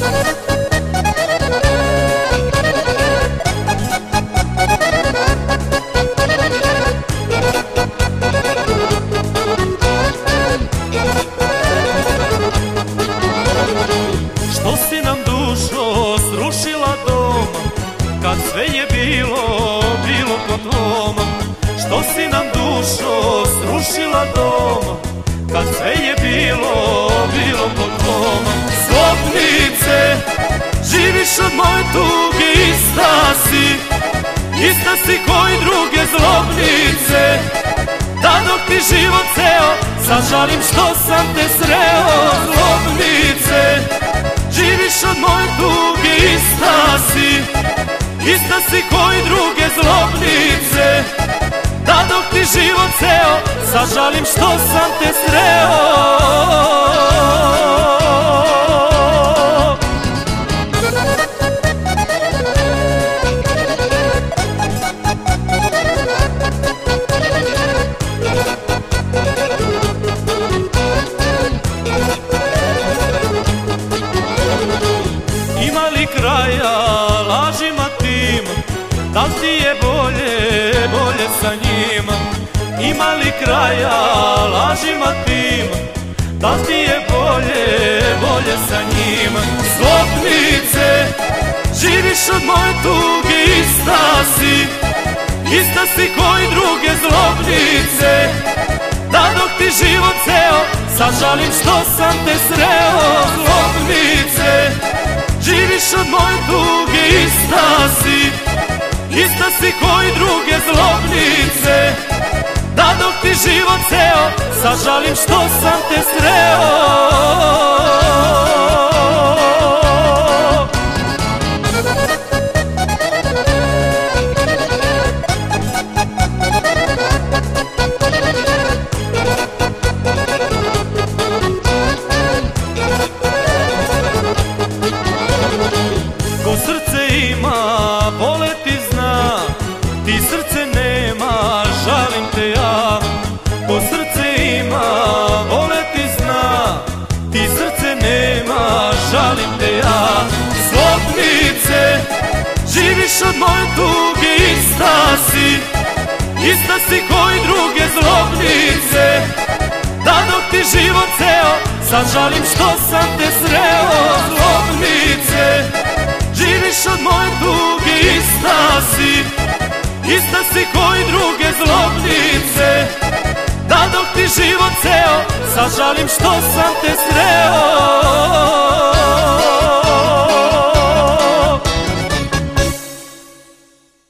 Što nam srušila dom Kad sve je bilo, bilo po tvom Što nam srušila dom Kad sve je bilo, bilo po živiš od moje tuge Ista si, ista si koji druge zlobnice. Da dok ti život ceo Zažalim što sam te sreo Zlobnice. Živiš od moje tuge Ista si. Ista si koji druge zlobnice. Da dok ti život ceo Zažalim što sam te sreo Ima li kraja lažima tim? Da li ti je bolje, bolje sa njim? Ima li kraja lažima tim? Da li ti je bolje, bolje sa njim? Slopnice, živiš od moje tuge Ista si, ista si koji druge zlobnice. Da dok ti život ceo Zažalim što sam te sreo Ista si Ista si koji druge zlobnice. Da dok ti život ceo Zažalim što sam te sreo ista si koji druge zlobnice Da dok ti život ceo Zažalim što sam te sreo Zlobnice. Živiš od moje tuge Ista si Ista si koji druge zlobnice. Da dok ti život ceo Zažalim što sam te sreo